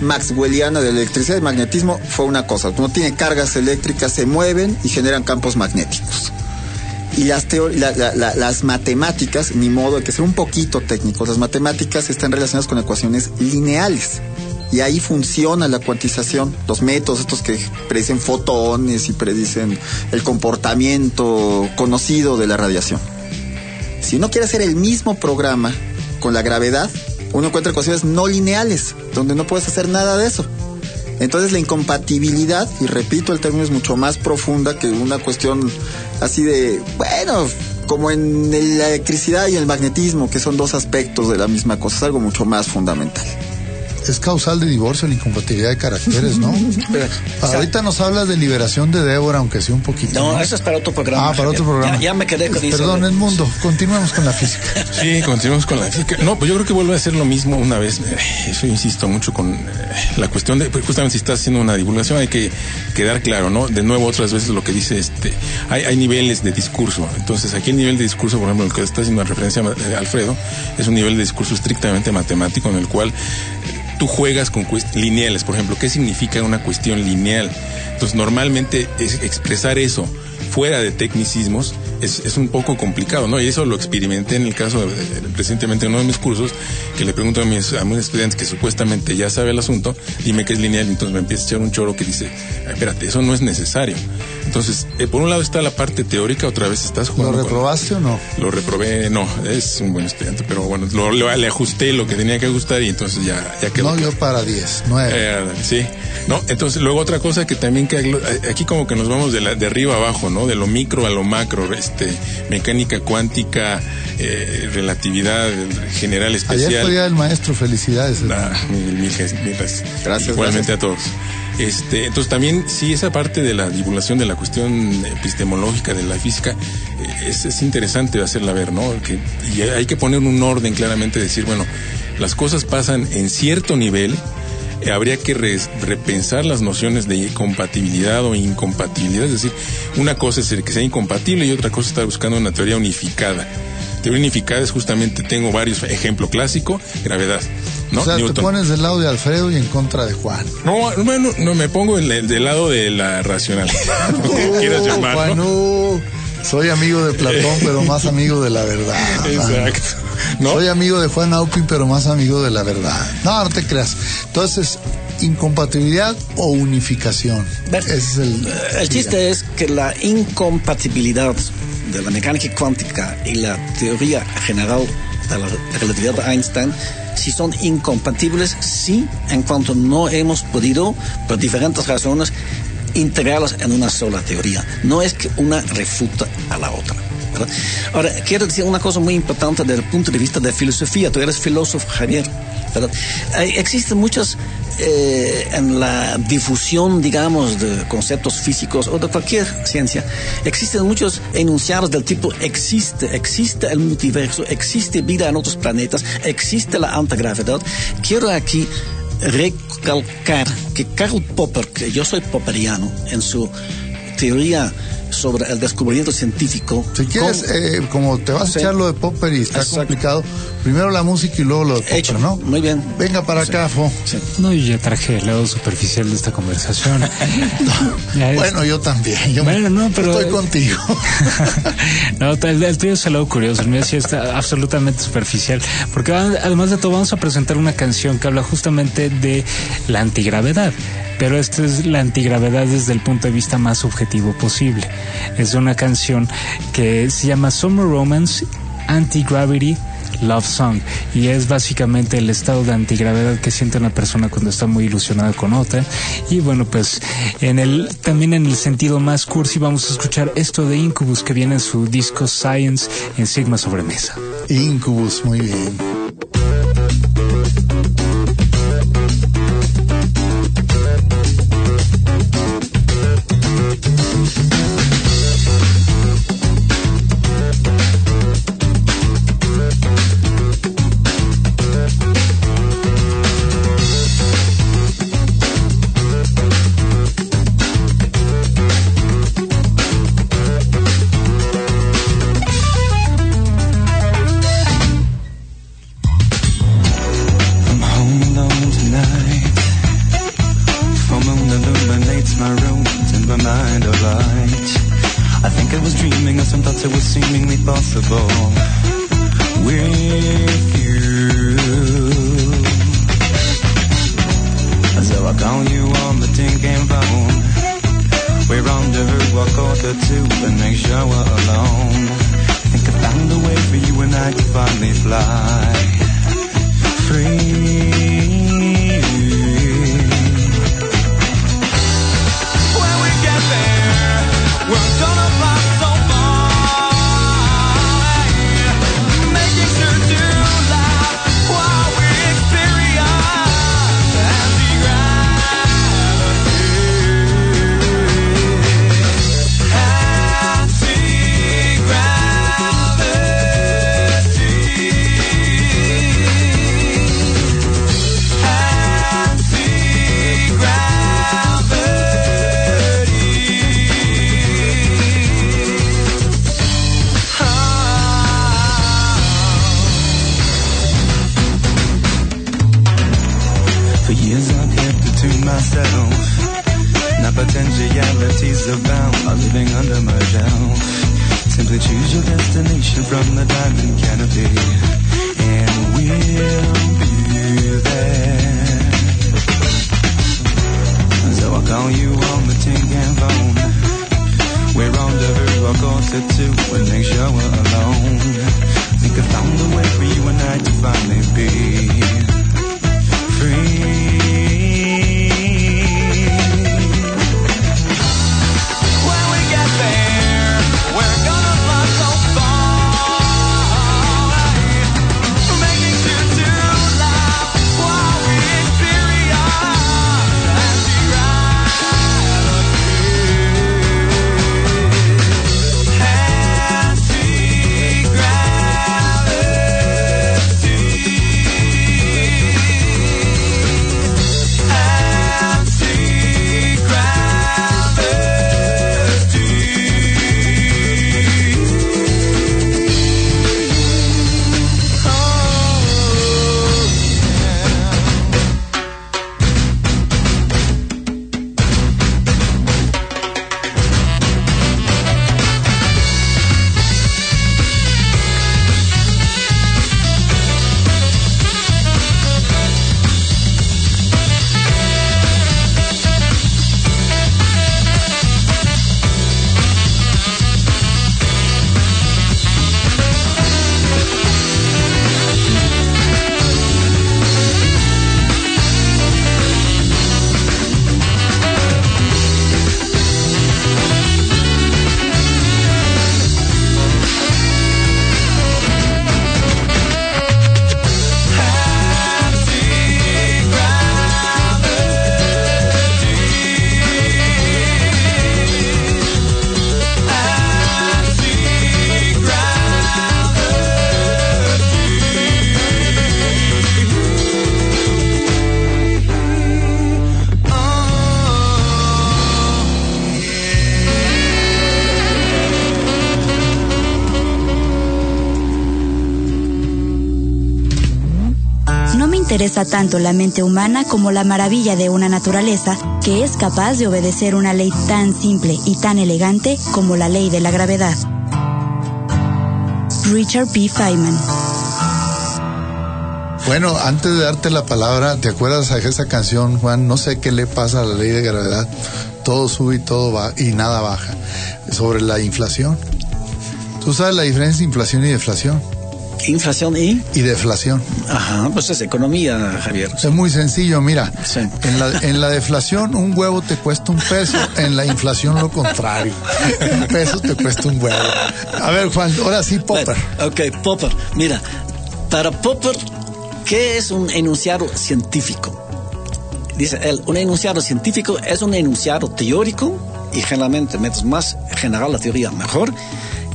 maxwelliana de electricidad y magnetismo fue una cosa. No tiene cargas eléctricas, se mueven y generan campos magnéticos. Y las, la- las matemáticas, ni modo, hay que ser un poquito técnicos, las matemáticas están relacionadas con ecuaciones lineales. Y ahí funciona la cuantización, los métodos estos que predicen fotones y predicen el comportamiento conocido de la radiación. Si uno quiere hacer el mismo programa con la gravedad, uno encuentra ecuaciones no lineales, donde no puedes hacer nada de eso. Entonces la incompatibilidad, y repito, el término es mucho más profunda que una cuestión así de, bueno, como en la electricidad y el magnetismo, que son dos aspectos de la misma cosa, es algo mucho más fundamental. Es causal de divorcio la incompatibilidad de caracteres, ¿no? Ahorita nos hablas de liberación de Débora, aunque sea un poquito. No, eso es para otro programa. Ah, para otro programa. Ya, ya me quedé con eso. Perdón, Edmundo, continuemos con la física. Sí, continuamos con la física. No, pues yo creo que vuelve a ser lo mismo una vez. Eh, Eso insisto mucho con eh, la cuestión de, pues justamente si estás haciendo una divulgación hay que quedar claro, ¿no? De nuevo, otras veces lo que dice este, hay, hay niveles de discurso. Entonces, aquí el nivel de discurso, por ejemplo, el que está haciendo referencia eh, Alfredo, es un nivel de discurso estrictamente matemático en el cual tú juegas con lineales, por ejemplo, ¿qué significa una cuestión lineal? Entonces, normalmente es expresar eso fuera de tecnicismos es, es un poco complicado, ¿no? Y eso lo experimenté en el caso de- recientemente en uno de mis cursos, que le pregunto a mis, a estudiantes que supuestamente ya sabe el asunto, dime qué es lineal, entonces me empieza a echar un choro que dice, "Ay, espérate, eso no es necesario. Entonces, eh, por un lado está la parte teórica, otra vez estás ¿Lo jugando. con- reprobaste o no? lo reprobé, no, es un buen estudiante, pero bueno, lo- lo- le ajusté lo que tenía que ajustar y entonces ya, ya quedó. No, yo para 10, 9. Eh, sí, no, entonces luego otra cosa que también que eh, aquí como que nos vamos de, la, de arriba abajo, ¿no? De lo micro a lo macro, este, mecánica cuántica, eh, relatividad general Ayer especial. fue día del maestro, felicidades. Ah, mil, mil, mil gracias. Igualmente a todos. Este, entonces también sí esa parte de la divulgación de la cuestión epistemológica de la física eh, es, es interesante hacerla ver, ¿no? Que, y hay que poner un orden claramente, decir, bueno, las cosas pasan en cierto nivel, eh, habría que re- repensar las nociones de compatibilidad o incompatibilidad, es decir, una cosa es el que sea incompatible y otra cosa es estar buscando una teoría unificada. Teoría unificada es justamente, tengo varios, ejemplo clásico, gravedad. ¿No? o sea, te Newton. pones del lado de Alfredo y en contra de Juan. No, bueno, no me pongo en el- del lado de la racionalidad, como quieras llamarlo. Juan, uh, soy amigo de Platón, pero más amigo de la verdad. Exacto. Soy amigo de Juan Aupin, pero más amigo de la verdad. No, no te creas. Entonces, incompatibilidad o unificación. Ese es el. El chiste es que la incompatibilidad de la mecánica cuántica y la teoría general de la relatividad de Einstein, si son incompatibles, sí, en cuanto no hemos podido, por diferentes razones, integrarlas en una sola teoría. No es que una refuta a la otra. ¿Verdad? Ahora, quiero decir una cosa muy importante desde el punto de vista de filosofía. Tú eres filósofo, Javier. ¿verdad? Hay- existen muchas, eh, en la difusión, digamos, de conceptos físicos o de cualquier ciencia, existen muchos enunciados del tipo existe, existe el multiverso, existe vida en otros planetas, existe la antigravedad. Quiero aquí recalcar que Karl Popper, que yo soy popperiano, en su teoría sobre el descubrimiento científico. Si quieres, eh, como te vas a echar lo de Popper y está complicado, primero la música y luego lo de Popper, ¿no? Muy bien. Venga para acá, Fo. No, yo ya traje el lado superficial de esta conversación. Es- Bueno, yo también. Yo Bueno, no, pero- estoy contigo. No, el, el tuyo es el lado curioso, el mío sí está absolutamente superficial. Porque además de todo, vamos a presentar una canción que habla justamente de la antigravedad. Pero esta es la antigravedad desde el punto de vista más objetivo posible. Es una canción que se llama Summer Romance Anti-Gravity Love Song y es básicamente el estado de antigravedad que siente una persona cuando está muy ilusionada con otra y bueno pues en el también en el sentido más cursi vamos a escuchar esto de Incubus que viene en su disco Science en Sigma Sobremesa Incubus, muy bien. Years I've kept it to myself. Now potentialities abound, are living under my shelf. Simply choose your destination from the diamond canopy, and we'll be there. So I call you on the tin phone. We're on the verge of quarter two, and make sure we're alone. Think I found a way for you and I to finally be free. Interesa tanto la mente humana como la maravilla de una naturaleza que es capaz de obedecer una ley tan simple y tan elegante como la ley de la gravedad. Richard P. Feynman. Bueno, antes de darte la palabra, ¿te acuerdas de esa canción, Juan? No sé qué le pasa a la ley de gravedad. Todo sube y todo va y nada baja. Sobre la inflación. ¿Tú sabes la diferencia entre inflación y deflación? Inflación y Y deflación. Ajá, pues es economía, Javier. Es muy sencillo, mira. Sí. En la, en la deflación un huevo te cuesta un peso, en la inflación lo contrario. Un peso te cuesta un huevo. A ver, Juan, ahora sí, Popper. Ok, Popper. Mira, para Popper, ¿qué es un enunciado científico? Dice él, un enunciado científico es un enunciado teórico, y generalmente, mientras más general la teoría, mejor,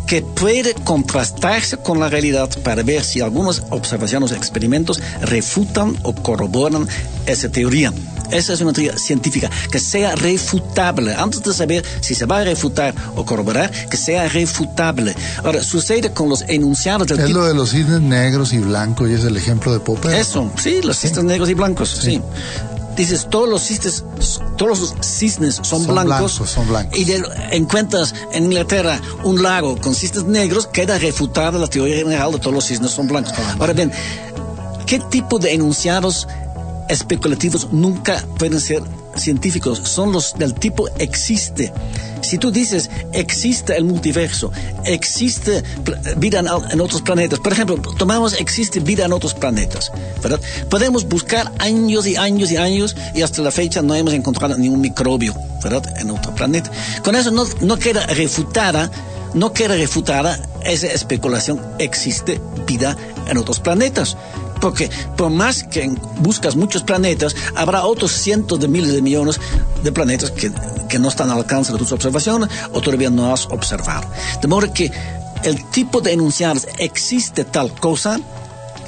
que puede contrastarse con la realidad para ver si algunas observaciones o experimentos refutan o corroboran esa teoría. Esa es una teoría científica, que sea refutable. Antes de saber si se va a refutar o corroborar, que sea refutable. Ahora, sucede con los enunciados del Es lo de los cisnes negros y blancos y es el ejemplo de Popper. Eso, sí, los cisnes negros y blancos, sí. Dices, todos los cisnes, todos los cisnes son, Son blancos, blancos, son blancos. y de- encuentras en Inglaterra un lago con cisnes negros, queda refutada la teoría general de todos los cisnes son blancos. Ahora bien, ¿qué tipo de enunciados especulativos nunca pueden ser científicos? Son los del tipo existe. Si tú dices existe el multiverso, existe vida en, otros planetas, por ejemplo, tomamos existe vida en otros planetas, ¿verdad? Podemos buscar años y años y años y hasta la fecha no hemos encontrado ningún microbio, ¿verdad? En otro planeta. Con eso no queda refutada, no queda refutada esa especulación, existe vida en otros planetas. Porque por más que buscas muchos planetas, habrá otros cientos de miles de millones de planetas que, que no están al alcance de tus observaciones o todavía no has observado. De modo que el tipo de enunciados existe tal cosa,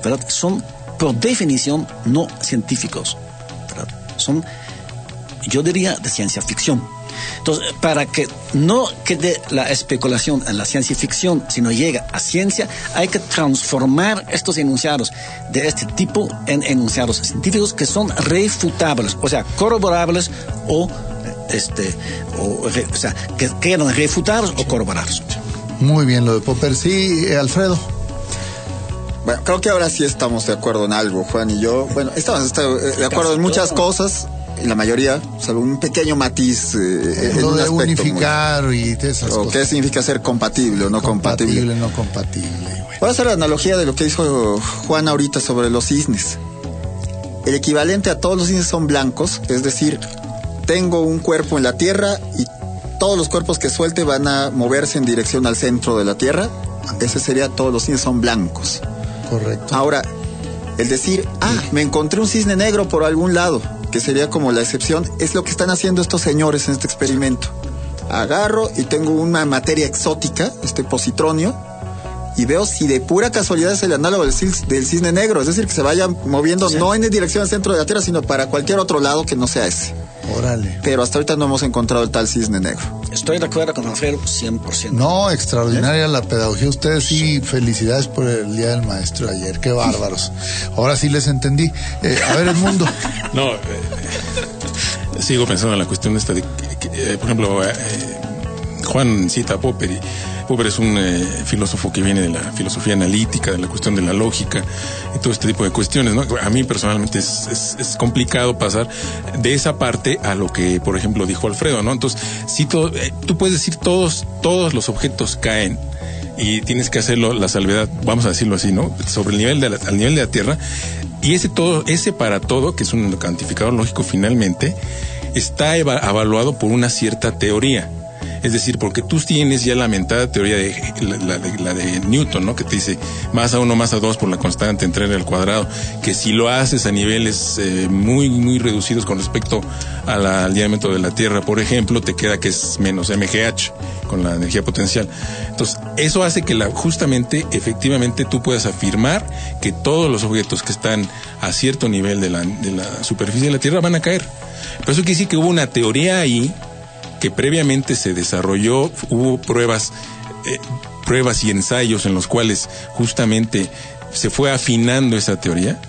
¿verdad? Son por definición no científicos. ¿verdad? Son, yo diría, de ciencia ficción. Entonces, para que no quede la especulación en la ciencia ficción, sino llegue a ciencia, hay que transformar estos enunciados de este tipo en enunciados científicos que son refutables, o sea, corroborables o, este, o, o sea, que quedan refutados o corroborados. Muy bien lo de Popper. Sí, eh, Alfredo. Bueno, creo que ahora sí estamos de acuerdo en algo, Juan y yo. Bueno, estamos de acuerdo en muchas cosas, la mayoría, salvo un pequeño matiz eh, en Lo un de muy- unificar y de esas o cosas. qué significa ser compatible o no compatible. Compatible, no compatible. Voy a hacer la analogía de lo que dijo Juan ahorita sobre los cisnes. El equivalente a todos los cisnes son blancos, es decir, tengo un cuerpo en la Tierra y todos los cuerpos que suelte van a moverse en dirección al centro de la Tierra. Ese sería todos los cisnes son blancos. Correcto. Ahora, el decir, ah, me encontré un cisne negro por algún lado, que sería como la excepción, es lo que están haciendo estos señores en este experimento. Agarro y tengo una materia exótica, este positronio, y veo si de pura casualidad es el análogo del, cis- del cisne negro, es decir, que se vaya moviendo no en dirección al centro de la Tierra, sino para cualquier otro lado que no sea ese. Órale. Pero hasta ahorita no hemos encontrado el tal cisne negro. Estoy de acuerdo con Alfredo 100%. No, extraordinaria la pedagogía. Ustedes sí, felicidades por el Día del Maestro de ayer. Qué bárbaros. Ahora sí les entendí. Eh, a ver, el mundo. No, eh, sigo pensando en la cuestión esta de, que, que, eh, por ejemplo, eh, Juan cita a Popper y Popper es un eh, filósofo que viene de la filosofía analítica, de la cuestión de la lógica y todo este tipo de cuestiones, ¿no? A mí personalmente es, es- es complicado pasar de esa parte a lo que, por ejemplo, dijo Alfredo, ¿no? Entonces, si todo, eh, tú puedes decir todos, todos los objetos caen y tienes que hacerlo la salvedad, vamos a decirlo así, ¿no? Sobre el nivel de la, al nivel de la Tierra y ese todo, ese para todo, que es un cuantificador lógico finalmente, está eva- evaluado por una cierta teoría. Es decir, porque tú tienes ya la mentada teoría de la, la de la de Newton, ¿no? Que te dice más a uno más a dos por la constante entre r al cuadrado, que si lo haces a niveles eh, muy, muy reducidos con respecto a la- al diámetro de la Tierra, por ejemplo, te queda que es menos MGH con la energía potencial. Entonces, eso hace que la, justamente, efectivamente, tú puedas afirmar que todos los objetos que están a cierto nivel de la, de la superficie de la Tierra van a caer. Pero eso quiere decir que hubo una teoría ahí que previamente se desarrolló, hubo pruebas, eh, pruebas y ensayos en los cuales justamente se fue afinando esa teoría.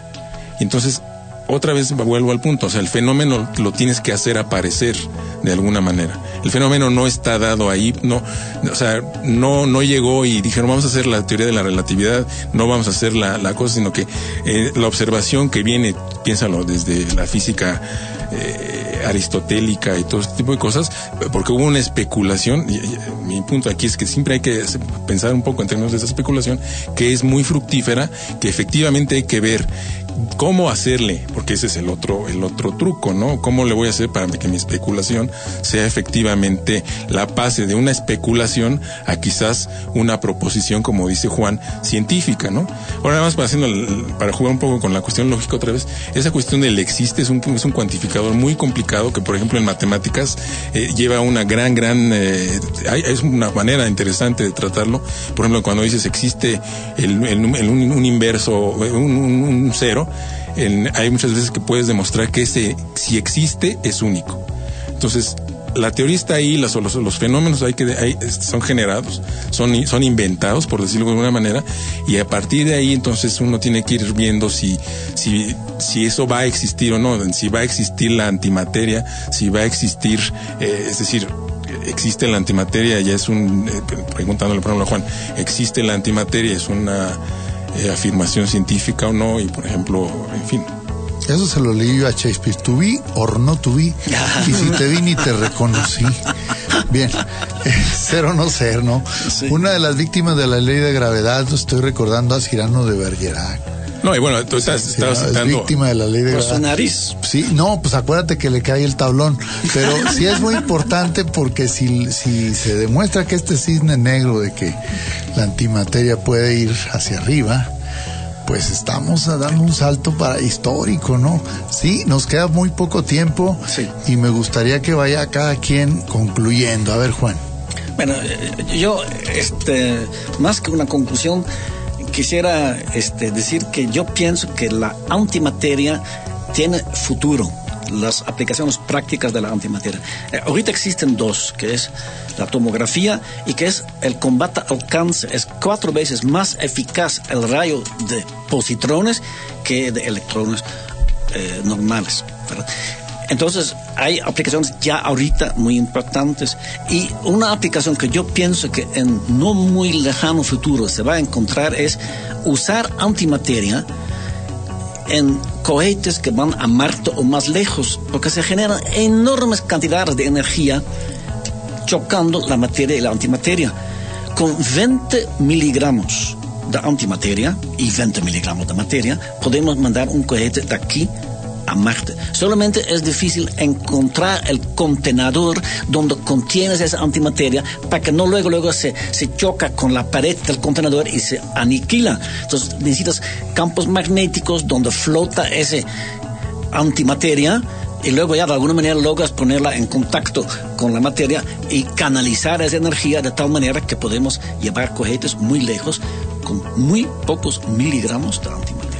Entonces, otra vez vuelvo al punto, o sea, el fenómeno lo tienes que hacer aparecer de alguna manera. El fenómeno no está dado ahí, no, o sea, no, no llegó y dijeron vamos a hacer la teoría de la relatividad, no vamos a hacer la, la cosa, sino que eh, la observación que viene, piénsalo, desde la física eh, aristotélica y todo este tipo de cosas, porque hubo una especulación, y, y, mi punto aquí es que siempre hay que pensar un poco en términos de esa especulación, que es muy fructífera, que efectivamente hay que ver cómo hacerle, porque ese es el otro, el otro truco, ¿no? ¿Cómo le voy a hacer para que mi especulación sea efectivamente la base de una especulación a quizás una proposición, como dice Juan, científica, ¿no? Ahora nada más para, jugar un poco con la cuestión lógica otra vez, esa cuestión del existe es un, es un cuantificador muy complicado que, por ejemplo, en matemáticas eh, lleva una gran, gran, eh, hay- es una manera interesante de tratarlo. Por ejemplo, cuando dices existe el, un, inverso, un, un hay muchas veces que puedes demostrar que ese, si existe, es único. Entonces, la teoría está ahí, los, fenómenos hay que, hay- son generados, son, inventados, por decirlo de alguna manera, y a partir de ahí entonces uno tiene que ir viendo si, si, si eso va a existir o no, si va a existir la antimateria, si va a existir, eh, es decir, existe la antimateria, ya es un, eh, preguntándole por ejemplo a Juan, existe la antimateria, es una eh, afirmación científica o no, y por ejemplo, en fin. Eso se lo leí yo a Shakespeare. To be or not to be. Y si te vi ni te reconocí. Bien. Eh, ser o no ser, ¿no? Una de las víctimas de la ley de gravedad, estoy recordando a Cirano de Bergerac. No, y bueno, tú estás, Sí, es víctima de la ley de Por gravedad. su nariz. Sí, no, pues acuérdate que le cae el tablón. Pero sí es muy importante porque si, si se demuestra que este cisne negro de que la antimateria puede ir hacia arriba, pues estamos dando un salto para histórico, ¿no? Sí, nos queda muy poco tiempo y me gustaría que vaya cada quien concluyendo. A ver, Juan. Bueno, eh, yo, este, más que una conclusión, quisiera este, decir que yo pienso que la antimateria tiene futuro, las aplicaciones prácticas de la antimateria. Eh, ahorita existen dos, que es la tomografía y que es el combate al cáncer. Es cuatro veces más eficaz el rayo de positrones que de electrones eh, normales. Entonces, hay aplicaciones ya ahorita muy importantes y una aplicación que yo pienso que en no muy lejano futuro se va a encontrar es usar antimateria en cohetes que van a Marte o más lejos, porque se generan enormes cantidades de energía chocando la materia y la antimateria. Con 20 miligramos de antimateria y 20 miligramos de materia, podemos mandar un cohete de aquí a Marte. Solamente es difícil encontrar el contenedor donde contienes esa antimateria para que no luego luego se, se choca con la pared del contenedor y se aniquila. Entonces necesitas campos magnéticos donde flota ese antimateria y luego ya de alguna manera logras ponerla en contacto con la materia y canalizar esa energía de tal manera que podemos llevar cohetes muy lejos con muy pocos miligramos de antimateria.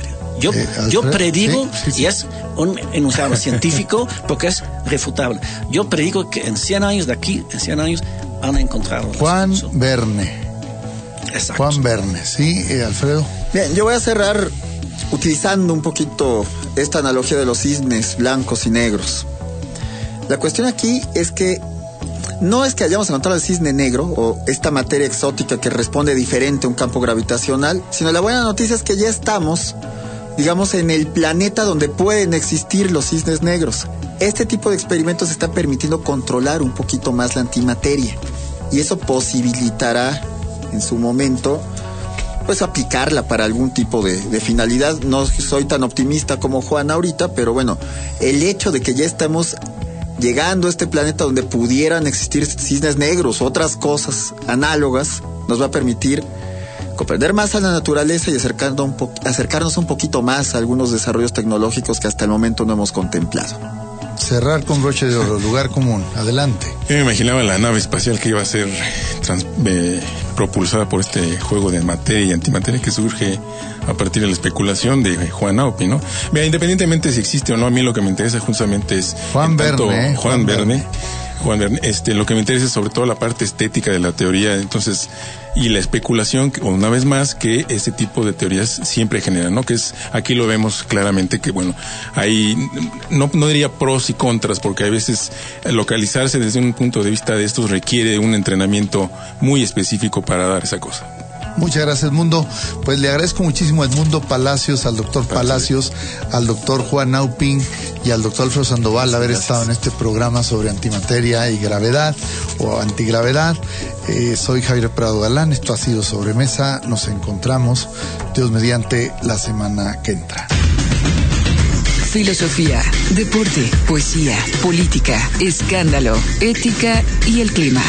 Yo, Eh, yo predigo, sí, sí, sí. y es un enunciado científico porque es refutable, yo predigo que en 100 años de aquí, en 100 años, van a encontrar la Juan solución. Verne. Juan Verne, ¿sí, eh, Alfredo? Bien, yo voy a cerrar utilizando un poquito esta analogía de los cisnes blancos y negros. La cuestión aquí es que no es que hayamos encontrado el cisne negro o esta materia exótica que responde diferente a un campo gravitacional, sino la buena noticia es que ya estamos, digamos, en el planeta donde pueden existir los cisnes negros. Este tipo de experimentos está permitiendo controlar un poquito más la antimateria y eso posibilitará en su momento pues aplicarla para algún tipo de, de finalidad. No soy tan optimista como Juan ahorita, pero bueno, el hecho de que ya estamos llegando a este planeta donde pudieran existir cisnes negros otras cosas análogas, nos va a permitir comprender más a la naturaleza y acercando un acercarnos un poquito más a algunos desarrollos tecnológicos que hasta el momento no hemos contemplado. Cerrar con broche de oro, lugar común. Adelante. Yo me imaginaba la nave espacial que iba a ser trans- eh, propulsada por este juego de materia y antimateria que surge a partir de la especulación de Juan Aupi, ¿no? Mira, independientemente si existe o no, a mí lo que me interesa justamente es... Juan en tanto Verne, ¿eh? Juan, Juan Verne. Juan este, lo que me interesa es sobre todo la parte estética de la teoría, entonces, y la especulación, una vez más, que este tipo de teorías siempre generan, ¿no? Que es, aquí lo vemos claramente que, bueno, hay, no, no diría pros y contras, porque a veces localizarse desde un punto de vista de estos requiere un entrenamiento muy específico para dar esa cosa. Muchas gracias, Mundo. Pues le agradezco muchísimo a Edmundo Palacios, al doctor Palacios, al doctor Juan Naupin y al doctor Alfredo Sandoval haber estado en este programa sobre antimateria y gravedad o antigravedad. Eh, soy Javier Prado Galán, esto ha sido Sobremesa. Nos encontramos, Dios mediante, la semana que entra. Filosofía, deporte, poesía, política, escándalo, ética y el clima.